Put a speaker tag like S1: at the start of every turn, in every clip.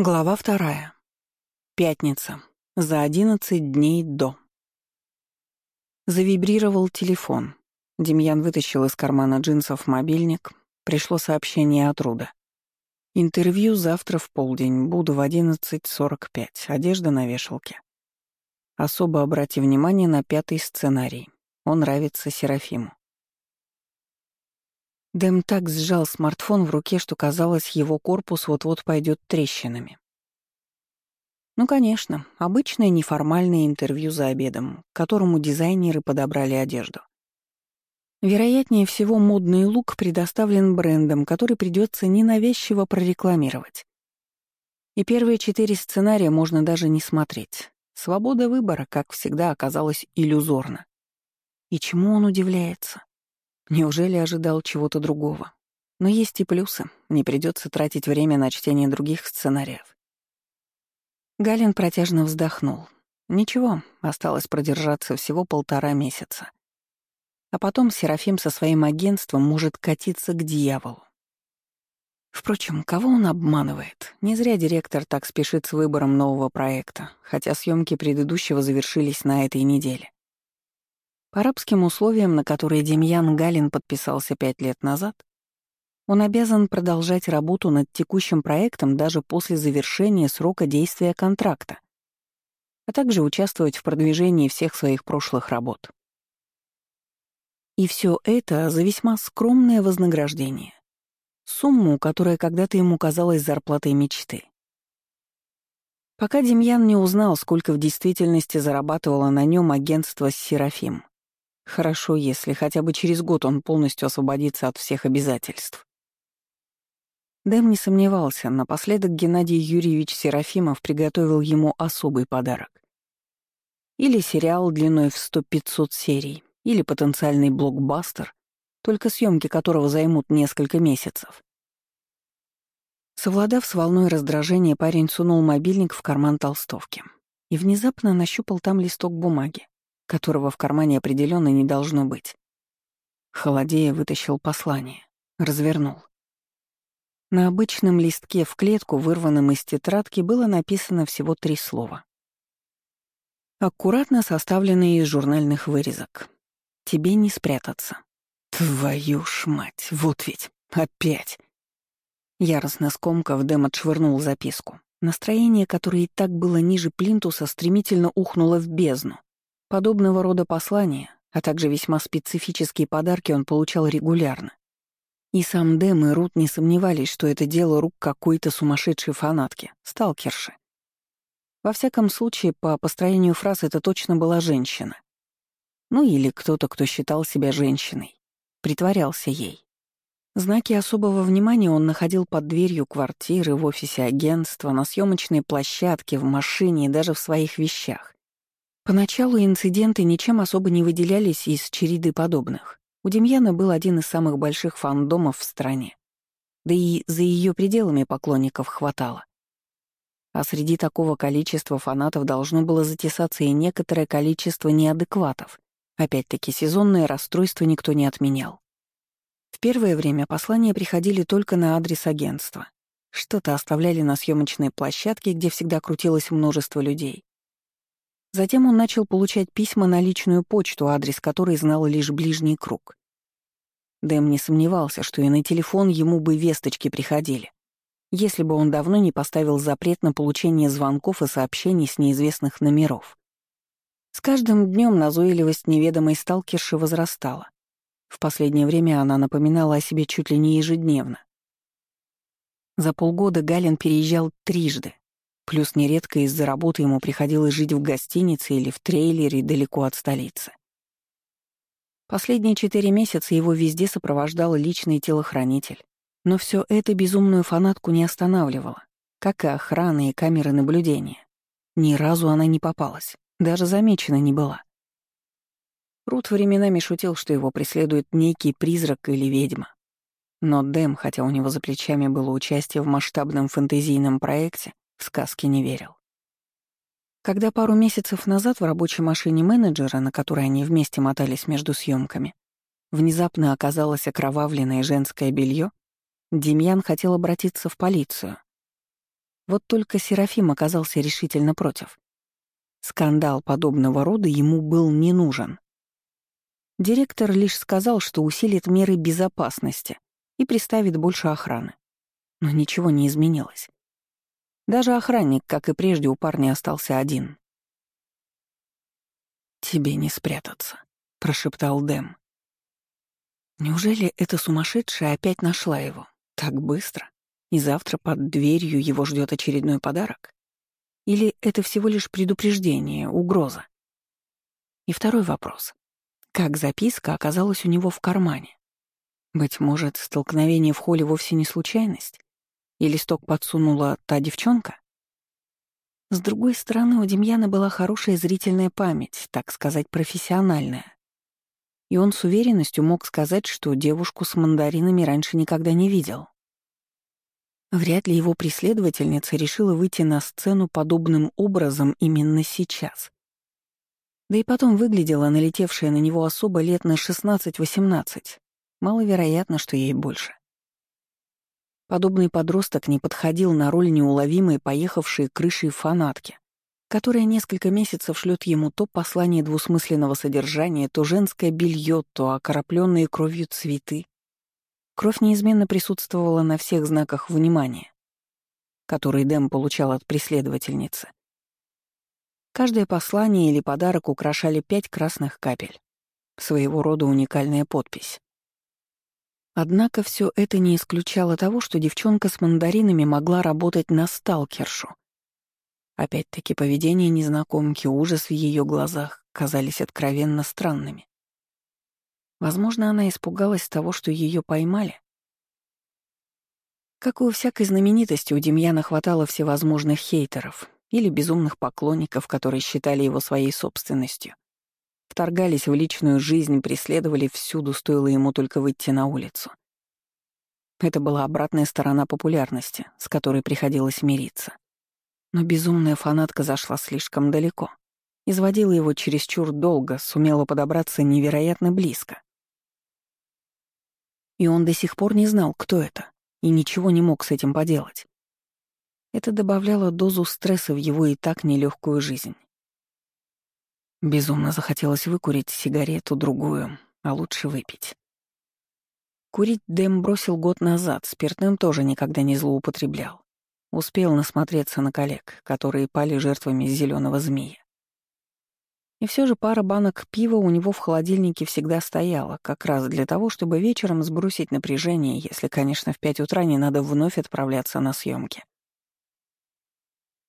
S1: Глава вторая. Пятница. За одиннадцать дней до. Завибрировал телефон. Демьян вытащил из кармана джинсов мобильник. Пришло сообщение от Руда. Интервью завтра в полдень. Буду в 11.45. Одежда на вешалке. Особо обрати внимание на пятый сценарий. Он нравится Серафиму. Дэм так сжал смартфон в руке, что казалось, его корпус вот-вот пойдет трещинами. Ну, конечно, обычное неформальное интервью за обедом, к которому дизайнеры подобрали одежду. Вероятнее всего, модный лук предоставлен брендом, который придется ненавязчиво прорекламировать. И первые четыре сценария можно даже не смотреть. Свобода выбора, как всегда, оказалась иллюзорна. И чему он удивляется? Неужели ожидал чего-то другого? Но есть и плюсы. Не придется тратить время на чтение других сценариев. Галин протяжно вздохнул. Ничего, осталось продержаться всего полтора месяца. А потом Серафим со своим агентством может катиться к дьяволу. Впрочем, кого он обманывает? Не зря директор так спешит с выбором нового проекта, хотя съемки предыдущего завершились на этой неделе. Арабским условиям, на которые Демьян Галин подписался пять лет назад, он обязан продолжать работу над текущим проектом даже после завершения срока действия контракта, а также участвовать в продвижении всех своих прошлых работ. И все это за весьма скромное вознаграждение. Сумму, которая когда-то ему казалась зарплатой мечты. Пока Демьян не узнал, сколько в действительности зарабатывало на нем агентство «Серафим», Хорошо, если хотя бы через год он полностью освободится от всех обязательств. Дэм не сомневался, напоследок Геннадий Юрьевич Серафимов приготовил ему особый подарок. Или сериал длиной в 100-500 серий, или потенциальный блокбастер, только съемки которого займут несколько месяцев. Совладав с волной раздражения, парень сунул мобильник в карман толстовки и внезапно нащупал там листок бумаги которого в кармане определенно не должно быть. Холодея вытащил послание, развернул. На обычном листке в клетку, вырванном из тетрадки, было написано всего три слова. Аккуратно составленные из журнальных вырезок. «Тебе не спрятаться». «Твою ж мать, вот ведь, опять!» Яростно скомкав, Дэм отшвырнул записку. Настроение, которое и так было ниже плинтуса, стремительно ухнуло в бездну. Подобного рода послания, а также весьма специфические подарки он получал регулярно. И сам Дэм и Рут не сомневались, что это дело рук какой-то сумасшедшей фанатки, сталкерши. Во всяком случае, по построению фраз это точно была женщина. Ну или кто-то, кто считал себя женщиной. Притворялся ей. Знаки особого внимания он находил под дверью квартиры, в офисе агентства, на съемочной площадке, в машине и даже в своих вещах. Поначалу инциденты ничем особо не выделялись из череды подобных. У Демьяна был один из самых больших фандомов в стране. Да и за ее пределами поклонников хватало. А среди такого количества фанатов должно было затесаться и некоторое количество неадекватов. Опять-таки, сезонное расстройство никто не отменял. В первое время послания приходили только на адрес агентства. Что-то оставляли на съемочной площадке, где всегда крутилось множество людей. Затем он начал получать письма на личную почту, адрес которой знал лишь ближний круг. Дэм не сомневался, что и на телефон ему бы весточки приходили, если бы он давно не поставил запрет на получение звонков и сообщений с неизвестных номеров. С каждым днем назойливость неведомой сталкерши возрастала. В последнее время она напоминала о себе чуть ли не ежедневно. За полгода Галин переезжал трижды, Плюс нередко из-за работы ему приходилось жить в гостинице или в трейлере далеко от столицы. Последние четыре месяца его везде сопровождал личный телохранитель. Но все это безумную фанатку не останавливало, как и охрана и камеры наблюдения. Ни разу она не попалась, даже замечена не была. Рут временами шутил, что его преследует некий призрак или ведьма. Но Дэм, хотя у него за плечами было участие в масштабном фэнтезийном проекте, в сказки не верил. Когда пару месяцев назад в рабочей машине менеджера, на которой они вместе мотались между съемками, внезапно оказалось окровавленное женское белье, Демьян хотел обратиться в полицию. Вот только Серафим оказался решительно против. Скандал подобного рода ему был не нужен. Директор лишь сказал, что усилит меры безопасности и приставит больше охраны. Но ничего не изменилось. Даже охранник, как и прежде, у парня остался один. «Тебе не спрятаться», — прошептал Дэм. Неужели эта сумасшедшая опять нашла его? Так быстро? И завтра под дверью его ждет очередной подарок? Или это всего лишь предупреждение, угроза? И второй вопрос. Как записка оказалась у него в кармане? Быть может, столкновение в холле вовсе не случайность? И листок подсунула та девчонка? С другой стороны, у Демьяна была хорошая зрительная память, так сказать, профессиональная. И он с уверенностью мог сказать, что девушку с мандаринами раньше никогда не видел. Вряд ли его преследовательница решила выйти на сцену подобным образом именно сейчас. Да и потом выглядела налетевшая на него особо лет на 16-18. Маловероятно, что ей больше. Подобный подросток не подходил на роль неуловимой поехавшей крышей фанатки, которая несколько месяцев шлет ему то послание двусмысленного содержания, то женское белье, то окропленные кровью цветы. Кровь неизменно присутствовала на всех знаках внимания, которые Дэм получал от преследовательницы. Каждое послание или подарок украшали пять красных капель. Своего рода уникальная подпись. Однако все это не исключало того, что девчонка с мандаринами могла работать на сталкершу. Опять-таки поведение незнакомки, ужас в ее глазах казались откровенно странными. Возможно, она испугалась того, что ее поймали. Как и у всякой знаменитости, у Демьяна хватало всевозможных хейтеров или безумных поклонников, которые считали его своей собственностью. Вторгались в личную жизнь, преследовали всюду, стоило ему только выйти на улицу. Это была обратная сторона популярности, с которой приходилось мириться. Но безумная фанатка зашла слишком далеко. Изводила его чересчур долго, сумела подобраться невероятно близко. И он до сих пор не знал, кто это, и ничего не мог с этим поделать. Это добавляло дозу стресса в его и так нелегкую жизнь. Безумно захотелось выкурить сигарету, другую, а лучше выпить. Курить Дэм бросил год назад, спиртным тоже никогда не злоупотреблял. Успел насмотреться на коллег, которые пали жертвами зеленого змея. И все же пара банок пива у него в холодильнике всегда стояла, как раз для того, чтобы вечером сбросить напряжение, если, конечно, в пять утра не надо вновь отправляться на съемки.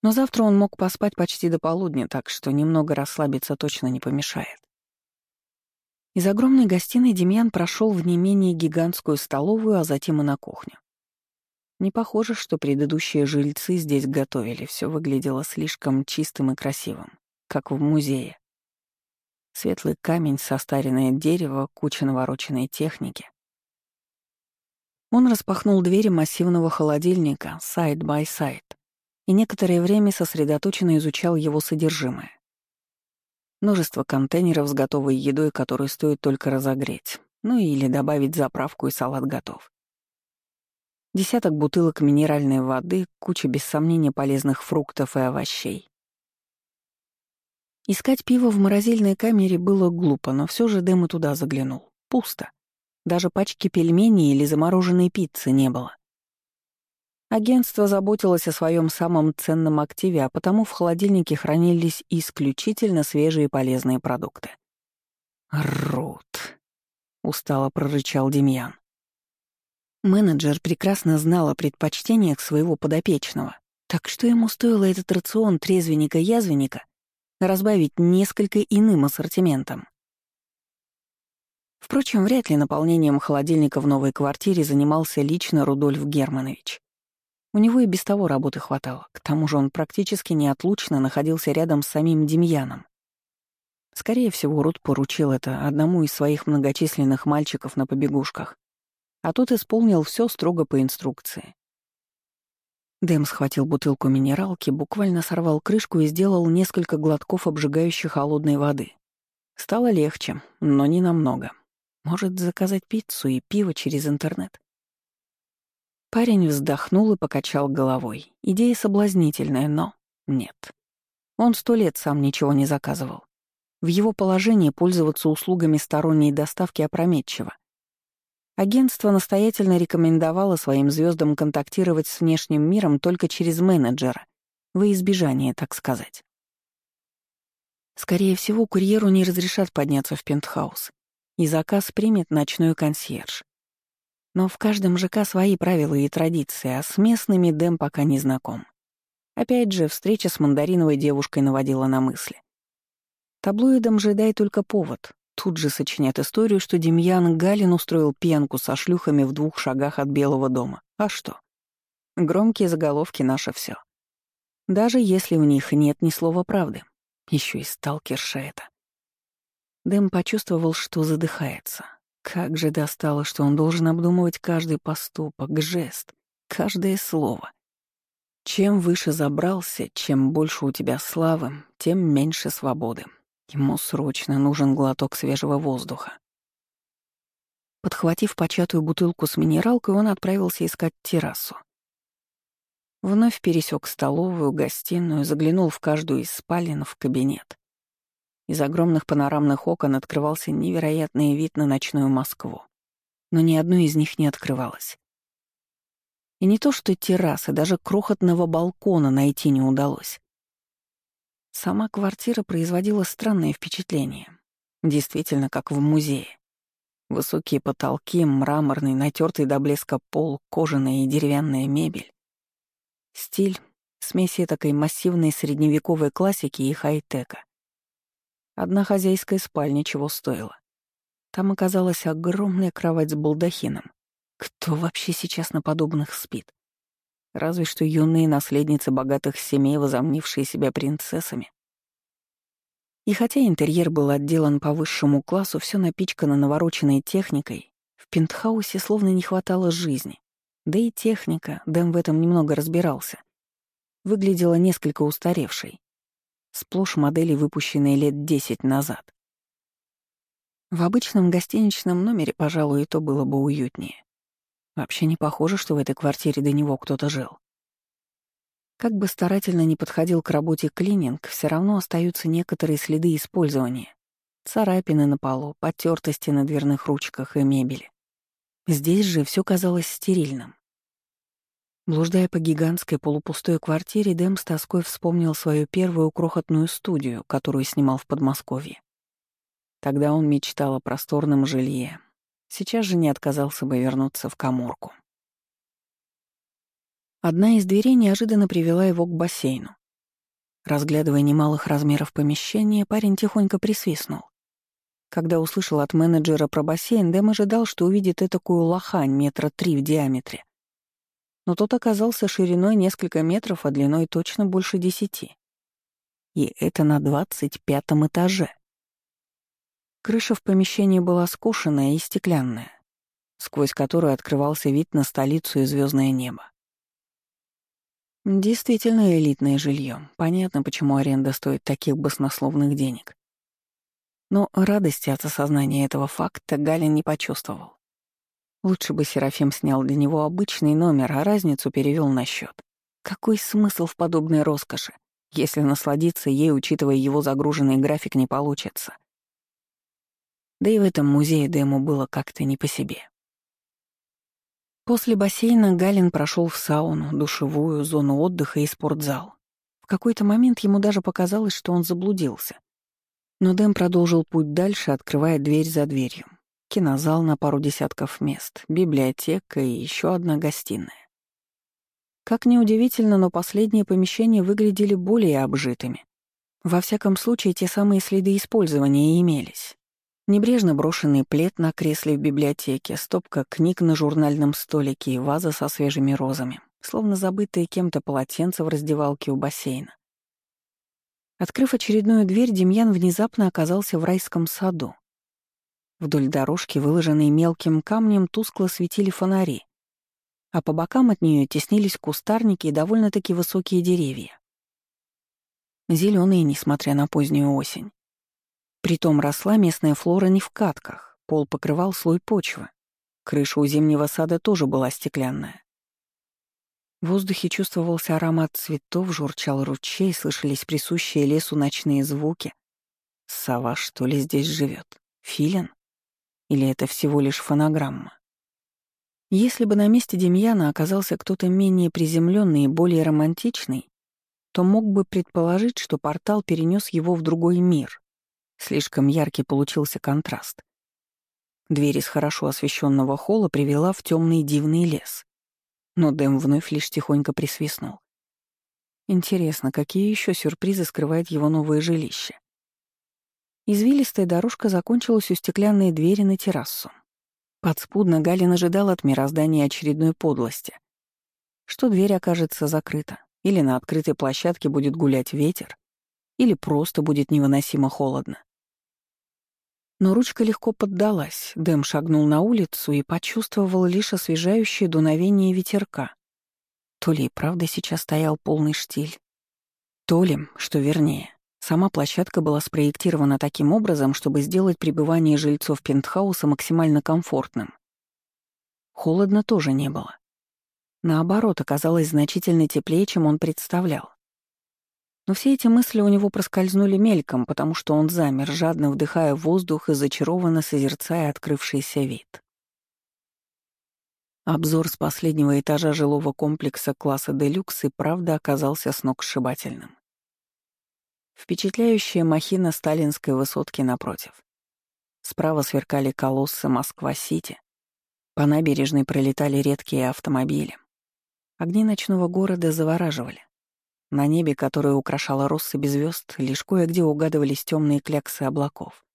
S1: Но завтра он мог поспать почти до полудня, так что немного расслабиться точно не помешает. Из огромной гостиной Демьян прошел в не менее гигантскую столовую, а затем и на кухню. Не похоже, что предыдущие жильцы здесь готовили, все выглядело слишком чистым и красивым, как в музее. Светлый камень, состаренное дерево, куча навороченной техники. Он распахнул двери массивного холодильника side-by-side и некоторое время сосредоточенно изучал его содержимое. Множество контейнеров с готовой едой, которую стоит только разогреть, ну или добавить заправку и салат готов. Десяток бутылок минеральной воды, куча без сомнения полезных фруктов и овощей. Искать пиво в морозильной камере было глупо, но все же Дэм и туда заглянул. Пусто. Даже пачки пельменей или замороженной пиццы не было. Агентство заботилось о своем самом ценном активе, а потому в холодильнике хранились исключительно свежие и полезные продукты. «Рут», — устало прорычал Демьян. Менеджер прекрасно знал о предпочтениях своего подопечного, так что ему стоило этот рацион трезвенника-язвенника разбавить несколько иным ассортиментом. Впрочем, вряд ли наполнением холодильника в новой квартире занимался лично Рудольф Германович. У него и без того работы хватало, к тому же он практически неотлучно находился рядом с самим Демьяном. Скорее всего, Руд поручил это одному из своих многочисленных мальчиков на побегушках, а тот исполнил все строго по инструкции. Дэм схватил бутылку минералки, буквально сорвал крышку и сделал несколько глотков обжигающей холодной воды. Стало легче, но не намного. Может, заказать пиццу и пиво через интернет? Парень вздохнул и покачал головой. Идея соблазнительная, но нет. Он сто лет сам ничего не заказывал. В его положении пользоваться услугами сторонней доставки опрометчиво. Агентство настоятельно рекомендовало своим звездам контактировать с внешним миром только через менеджера, во избежание, так сказать. Скорее всего, курьеру не разрешат подняться в пентхаус, и заказ примет ночной консьерж. Но в каждом ЖК свои правила и традиции, а с местными Дэм пока не знаком. Опять же, встреча с мандариновой девушкой наводила на мысли. Таблоидам же дай только повод. Тут же сочинят историю, что Демьян Галин устроил пьянку со шлюхами в двух шагах от Белого дома. А что? Громкие заголовки — наше все. Даже если в них нет ни слова правды. Еще и сталкерша это. Дэм почувствовал, что задыхается. Как же достало, что он должен обдумывать каждый поступок, жест, каждое слово. Чем выше забрался, чем больше у тебя славы, тем меньше свободы. Ему срочно нужен глоток свежего воздуха. Подхватив початую бутылку с минералкой, он отправился искать террасу. Вновь пересек столовую, гостиную, заглянул в каждую из спален в кабинет. Из огромных панорамных окон открывался невероятный вид на ночную Москву. Но ни одно из них не открывалось. И не то что террасы, даже крохотного балкона найти не удалось. Сама квартира производила странное впечатление. Действительно, как в музее. Высокие потолки, мраморный, натертый до блеска пол, кожаная и деревянная мебель. Стиль — смеси такой массивной средневековой классики и хай-тека. Одна хозяйская спальня чего стоила. Там оказалась огромная кровать с балдахином. Кто вообще сейчас на подобных спит? Разве что юные наследницы богатых семей, возомнившие себя принцессами. И хотя интерьер был отделан по высшему классу, все напичкано навороченной техникой, в пентхаусе словно не хватало жизни. Да и техника, Дэм в этом немного разбирался, выглядела несколько устаревшей. Сплошь модели, выпущенные лет десять назад. В обычном гостиничном номере, пожалуй, и то было бы уютнее. Вообще не похоже, что в этой квартире до него кто-то жил. Как бы старательно не подходил к работе клининг, все равно остаются некоторые следы использования. Царапины на полу, потертости на дверных ручках и мебели. Здесь же все казалось стерильным. Блуждая по гигантской полупустой квартире, Дэм с тоской вспомнил свою первую крохотную студию, которую снимал в Подмосковье. Тогда он мечтал о просторном жилье, Сейчас же не отказался бы вернуться в коморку. Одна из дверей неожиданно привела его к бассейну. Разглядывая немалых размеров помещения, парень тихонько присвистнул. Когда услышал от менеджера про бассейн, Дэм ожидал, что увидит этакую лохань метра три в диаметре. Но тот оказался шириной несколько метров, а длиной точно больше десяти. И это на двадцать пятом этаже. Крыша в помещении была скошенная и стеклянная, сквозь которую открывался вид на столицу и звездное небо. Действительно элитное жилье. Понятно, почему аренда стоит таких баснословных денег. Но радости от осознания этого факта Галин не почувствовал. Лучше бы Серафим снял для него обычный номер, а разницу перевел на счет. Какой смысл в подобной роскоши, если насладиться ей, учитывая его загруженный график, не получится? Да и в этом музее Дэму было как-то не по себе. После бассейна Галин прошел в сауну, душевую, зону отдыха и спортзал. В какой-то момент ему даже показалось, что он заблудился. Но Дэм продолжил путь дальше, открывая дверь за дверью. Кинозал на пару десятков мест, библиотека и еще одна гостиная. Как ни удивительно, но последние помещения выглядели более обжитыми. Во всяком случае, те самые следы использования имелись. Небрежно брошенный плед на кресле в библиотеке, стопка книг на журнальном столике и ваза со свежими розами, словно забытые кем-то полотенца в раздевалке у бассейна. Открыв очередную дверь, Демьян внезапно оказался в райском саду. Вдоль дорожки, выложенной мелким камнем, тускло светили фонари, а по бокам от нее теснились кустарники и довольно-таки высокие деревья. Зеленые, несмотря на позднюю осень. Притом росла местная флора не в катках, пол покрывал слой почвы. Крыша у зимнего сада тоже была стеклянная. В воздухе чувствовался аромат цветов, журчал ручей, слышались присущие лесу ночные звуки. Сова, что ли, здесь живет? Филин? Или это всего лишь фонограмма? Если бы на месте Демьяна оказался кто-то менее приземленный и более романтичный, то мог бы предположить, что портал перенес его в другой мир. Слишком яркий получился контраст. Дверь из хорошо освещенного холла привела в темный дивный лес. Но Дэм вновь лишь тихонько присвистнул. Интересно, какие еще сюрпризы скрывает его новое жилище? Извилистая дорожка закончилась у стеклянной двери на террасу. Подспудно Галин ожидал от мироздания очередной подлости. Что дверь окажется закрыта, или на открытой площадке будет гулять ветер, или просто будет невыносимо холодно. Но ручка легко поддалась, Дэм шагнул на улицу и почувствовал лишь освежающее дуновение ветерка. То ли и правда сейчас стоял полный штиль, то ли, что вернее, Сама площадка была спроектирована таким образом, чтобы сделать пребывание жильцов пентхауса максимально комфортным. Холодно тоже не было. Наоборот, оказалось значительно теплее, чем он представлял. Но все эти мысли у него проскользнули мельком, потому что он замер, жадно вдыхая воздух и зачарованно созерцая открывшийся вид. Обзор с последнего этажа жилого комплекса класса «Делюкс» и правда оказался сногсшибательным. Впечатляющая махина сталинской высотки напротив. Справа сверкали колоссы Москва-Сити. По набережной пролетали редкие автомобили. Огни ночного города завораживали. На небе, которое украшало россыпь звезд, лишь кое-где угадывались темные кляксы облаков.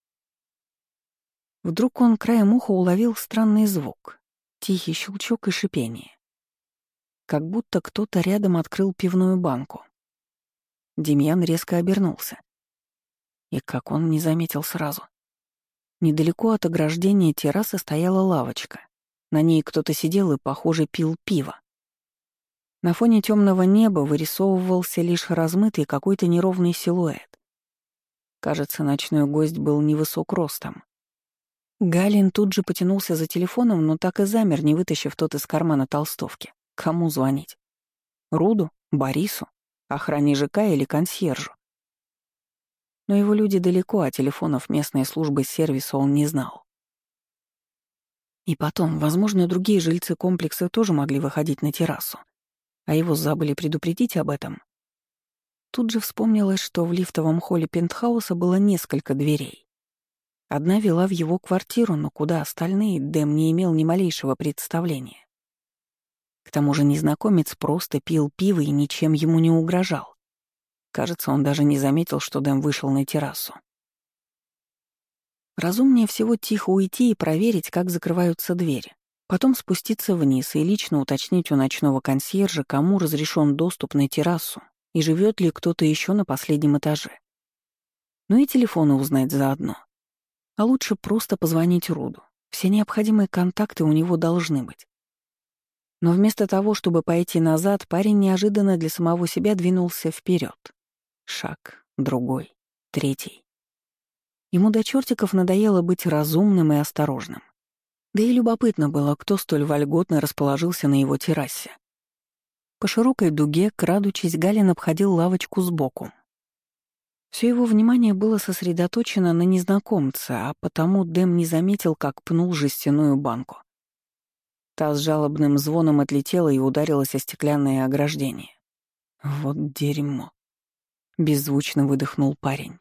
S1: Вдруг он краем уха уловил странный звук, тихий щелчок и шипение. Как будто кто-то рядом открыл пивную банку. Демьян резко обернулся. И как он не заметил сразу. Недалеко от ограждения террасы стояла лавочка. На ней кто-то сидел и, похоже, пил пиво. На фоне темного неба вырисовывался лишь размытый какой-то неровный силуэт. Кажется, ночной гость был невысок ростом. Галин тут же потянулся за телефоном, но так и замер, не вытащив тот из кармана толстовки. Кому звонить? Руду? Борису? Охране ЖК или консьержу. Но его люди далеко, а телефонов местной службы сервиса он не знал. И потом, возможно, другие жильцы комплекса тоже могли выходить на террасу, а его забыли предупредить об этом. Тут же вспомнилось, что в лифтовом холле пентхауса было несколько дверей. Одна вела в его квартиру, но куда остальные Дэм не имел ни малейшего представления. Тому же незнакомец просто пил пиво и ничем ему не угрожал. Кажется, он даже не заметил, что Дэм вышел на террасу. Разумнее всего тихо уйти и проверить, как закрываются двери. Потом спуститься вниз и лично уточнить у ночного консьержа, кому разрешен доступ на террасу и живет ли кто-то еще на последнем этаже. Ну и телефоны узнать заодно. А лучше просто позвонить Руду. Все необходимые контакты у него должны быть. Но вместо того, чтобы пойти назад, парень неожиданно для самого себя двинулся вперед. Шаг, другой, третий. Ему до чертиков надоело быть разумным и осторожным. Да и любопытно было, кто столь вольготно расположился на его террасе. По широкой дуге, крадучись, Галин обходил лавочку сбоку. Все его внимание было сосредоточено на незнакомце, а потому Дэм не заметил, как пнул жестяную банку. Та с жалобным звоном отлетела и ударилась о стеклянное ограждение. «Вот дерьмо!» — беззвучно выдохнул парень.